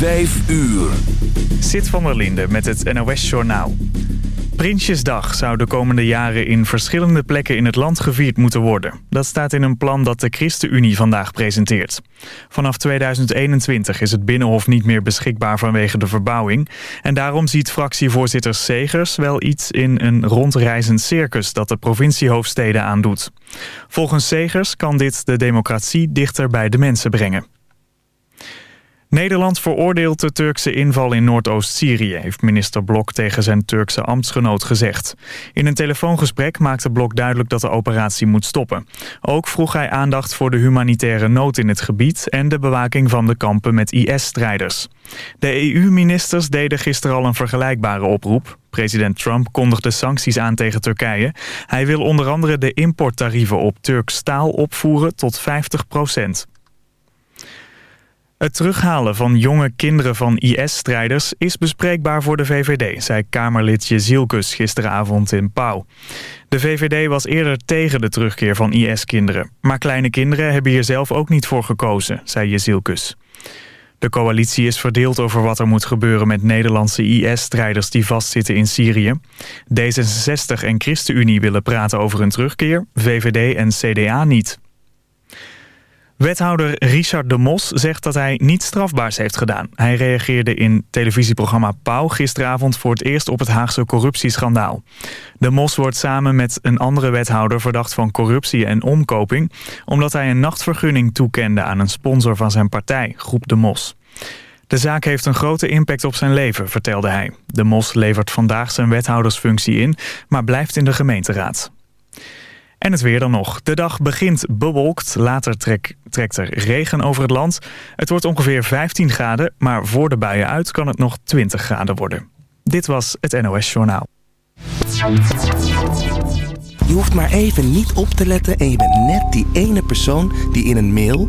Vijf uur. Zit van der Linde met het NOS-journaal. Prinsjesdag zou de komende jaren in verschillende plekken in het land gevierd moeten worden. Dat staat in een plan dat de ChristenUnie vandaag presenteert. Vanaf 2021 is het Binnenhof niet meer beschikbaar vanwege de verbouwing. En daarom ziet fractievoorzitter Segers wel iets in een rondreizend circus dat de provinciehoofdsteden aandoet. Volgens Segers kan dit de democratie dichter bij de mensen brengen. Nederland veroordeelt de Turkse inval in Noordoost-Syrië... heeft minister Blok tegen zijn Turkse ambtsgenoot gezegd. In een telefoongesprek maakte Blok duidelijk dat de operatie moet stoppen. Ook vroeg hij aandacht voor de humanitaire nood in het gebied... en de bewaking van de kampen met IS-strijders. De EU-ministers deden gisteren al een vergelijkbare oproep. President Trump kondigde sancties aan tegen Turkije. Hij wil onder andere de importtarieven op Turks staal opvoeren tot 50 procent. Het terughalen van jonge kinderen van IS-strijders is bespreekbaar voor de VVD, zei Kamerlid Jezielkus gisteravond in Pauw. De VVD was eerder tegen de terugkeer van IS-kinderen. Maar kleine kinderen hebben hier zelf ook niet voor gekozen, zei Jezielkus. De coalitie is verdeeld over wat er moet gebeuren met Nederlandse IS-strijders die vastzitten in Syrië. D66 en ChristenUnie willen praten over hun terugkeer, VVD en CDA niet. Wethouder Richard de Mos zegt dat hij niets strafbaars heeft gedaan. Hij reageerde in televisieprogramma Pauw gisteravond voor het eerst op het Haagse corruptieschandaal. De Mos wordt samen met een andere wethouder verdacht van corruptie en omkoping... omdat hij een nachtvergunning toekende aan een sponsor van zijn partij, Groep de Mos. De zaak heeft een grote impact op zijn leven, vertelde hij. De Mos levert vandaag zijn wethoudersfunctie in, maar blijft in de gemeenteraad. En het weer dan nog. De dag begint bewolkt, later trek, trekt er regen over het land. Het wordt ongeveer 15 graden, maar voor de buien uit kan het nog 20 graden worden. Dit was het NOS Journaal. Je hoeft maar even niet op te letten en je bent net die ene persoon die in een mail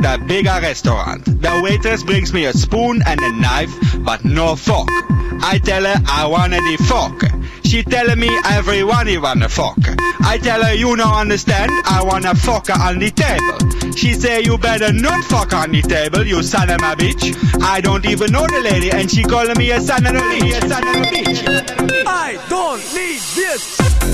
At a bigger restaurant. The waitress brings me a spoon and a knife, but no fork. I tell her I want the fork. She telling me everyone he want a fork. I tell her you don't understand, I want a fork on the table. She say you better not fuck on the table, you son of a bitch. I don't even know the lady, and she calling me. A son of a bitch. I don't need this.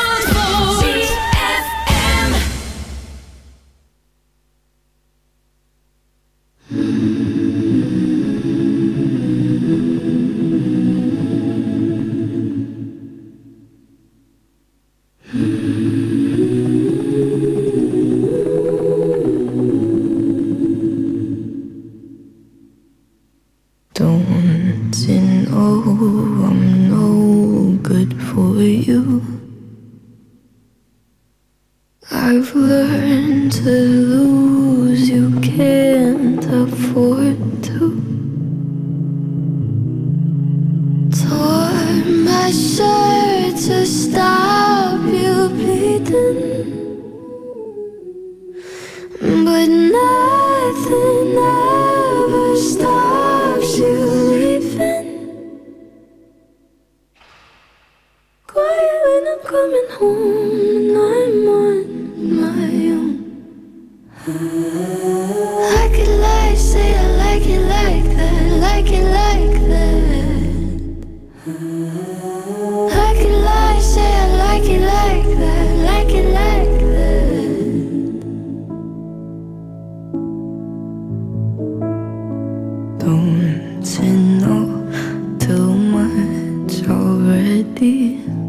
The.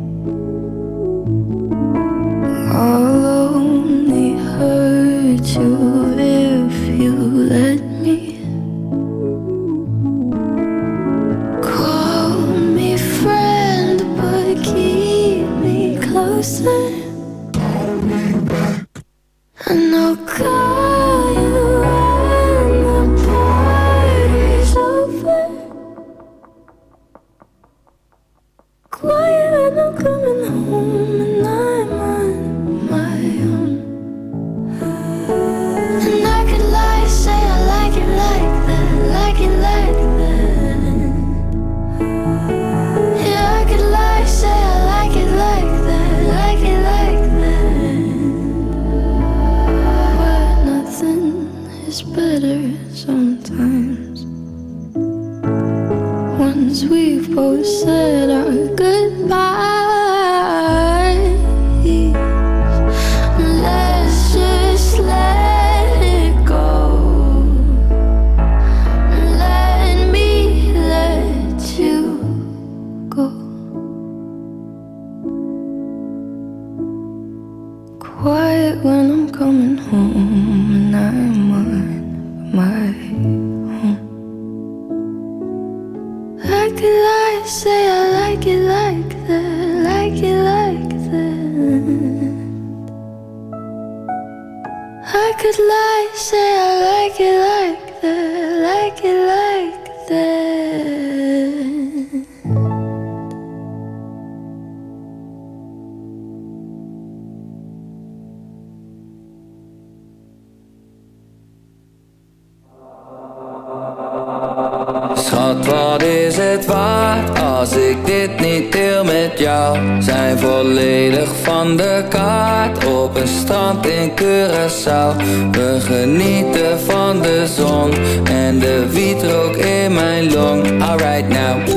Wat is het waard als ik dit niet deel met jou? Zijn volledig van de kaart op een strand in Curaçao. We genieten van de zon en de wietrook in mijn long. Alright now,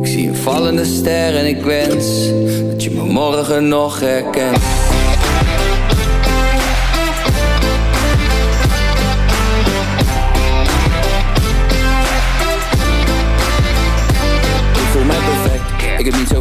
ik zie een vallende ster en ik wens dat je me morgen nog herkent.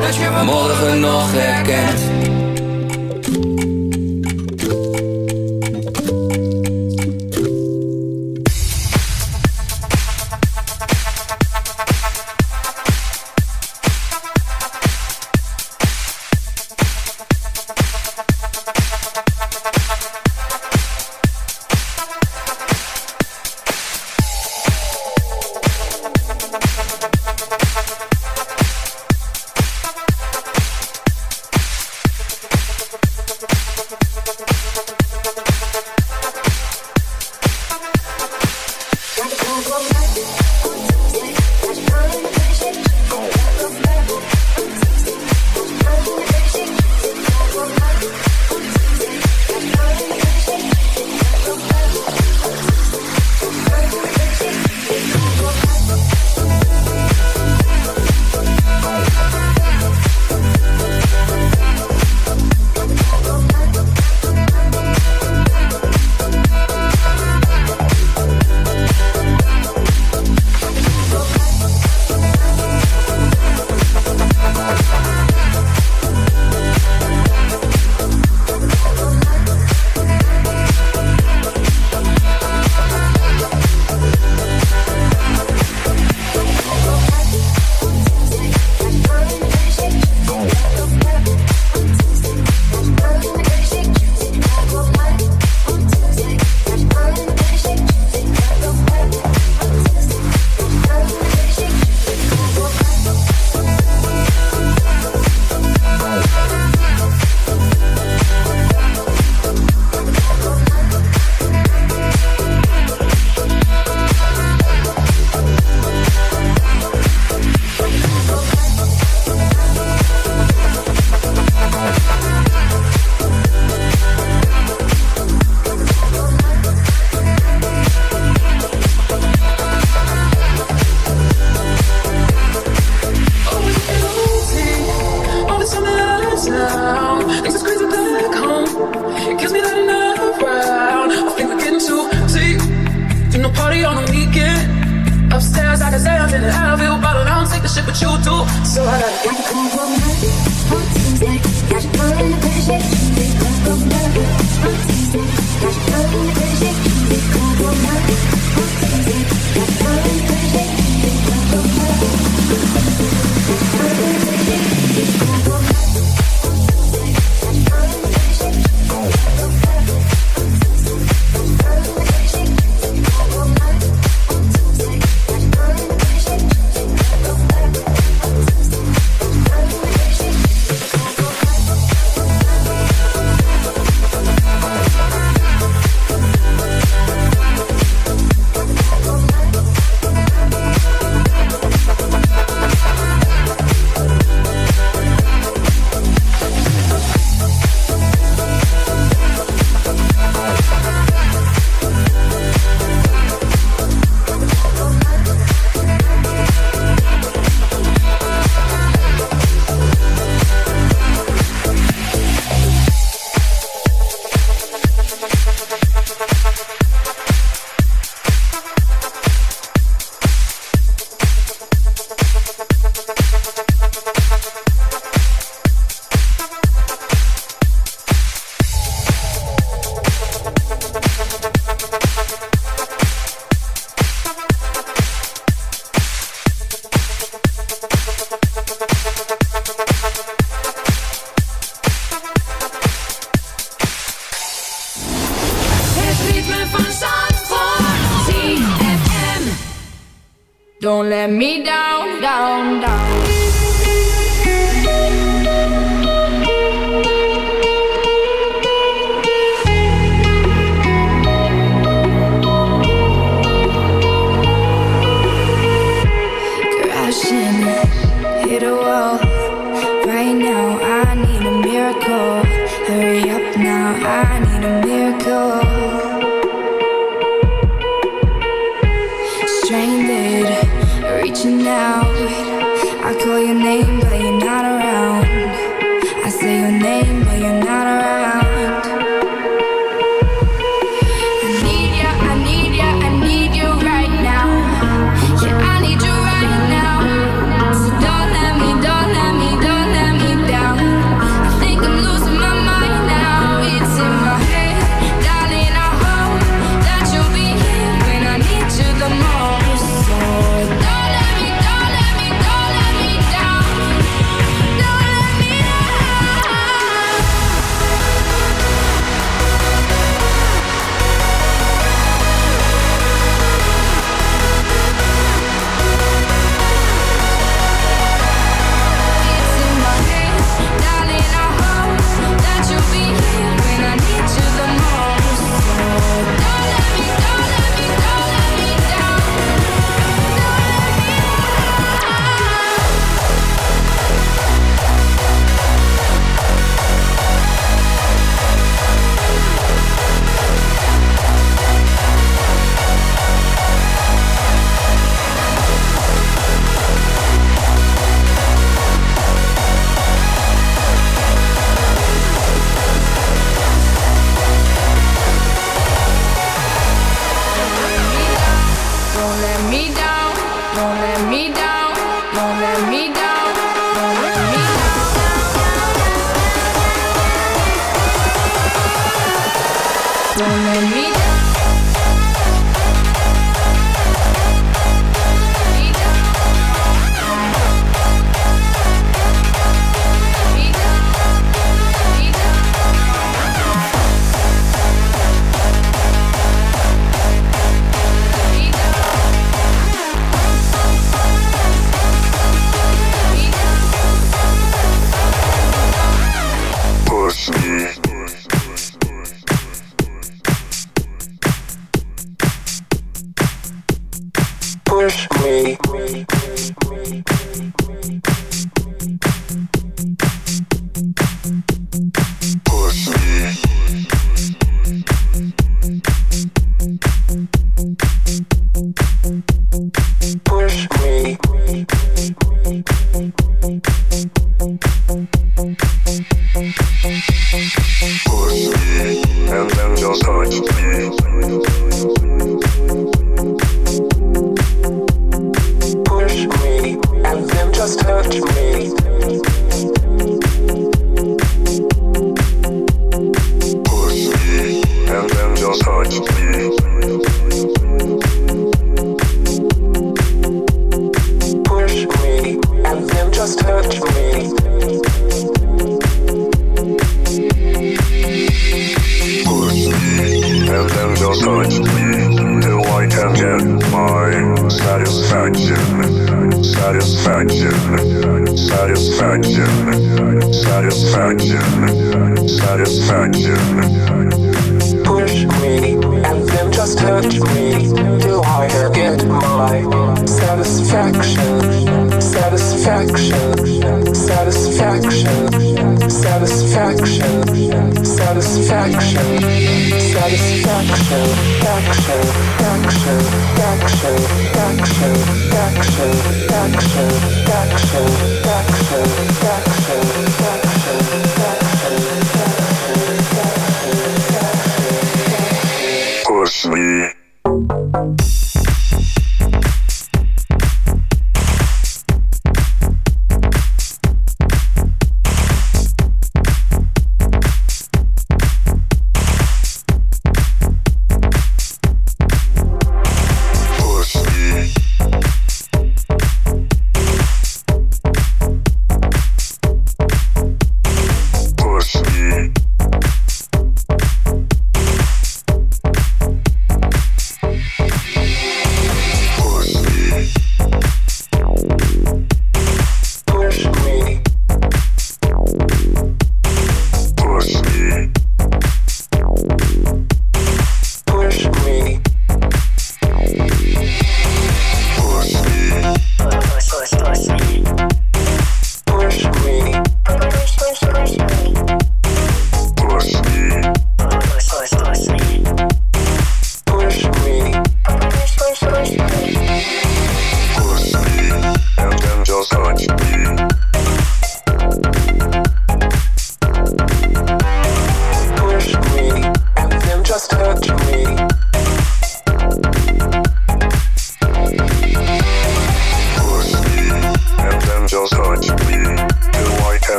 dat je me morgen nog herkent.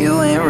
You ain't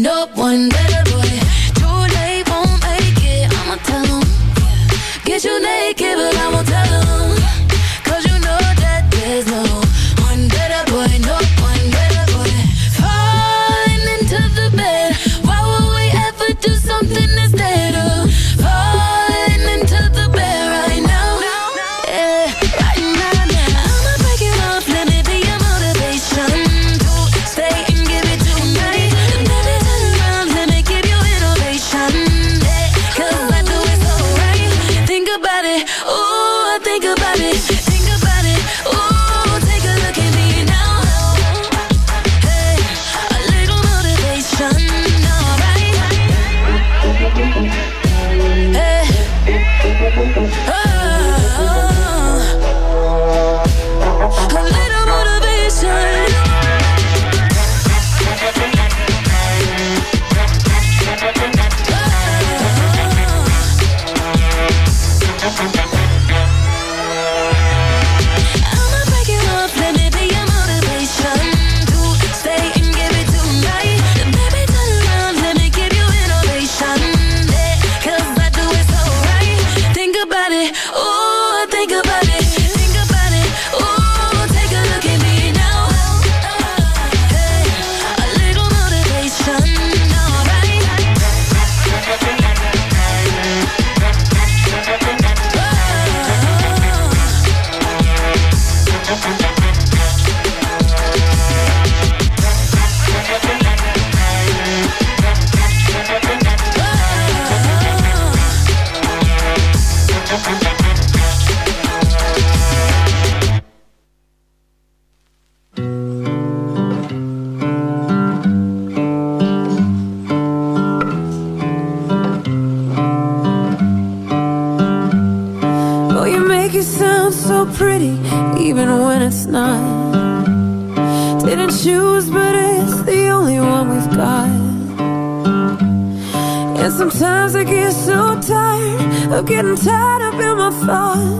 No one better boy. Too late, won't make it. I'ma tell him. Get you naked, but I won't getting tied up in my thoughts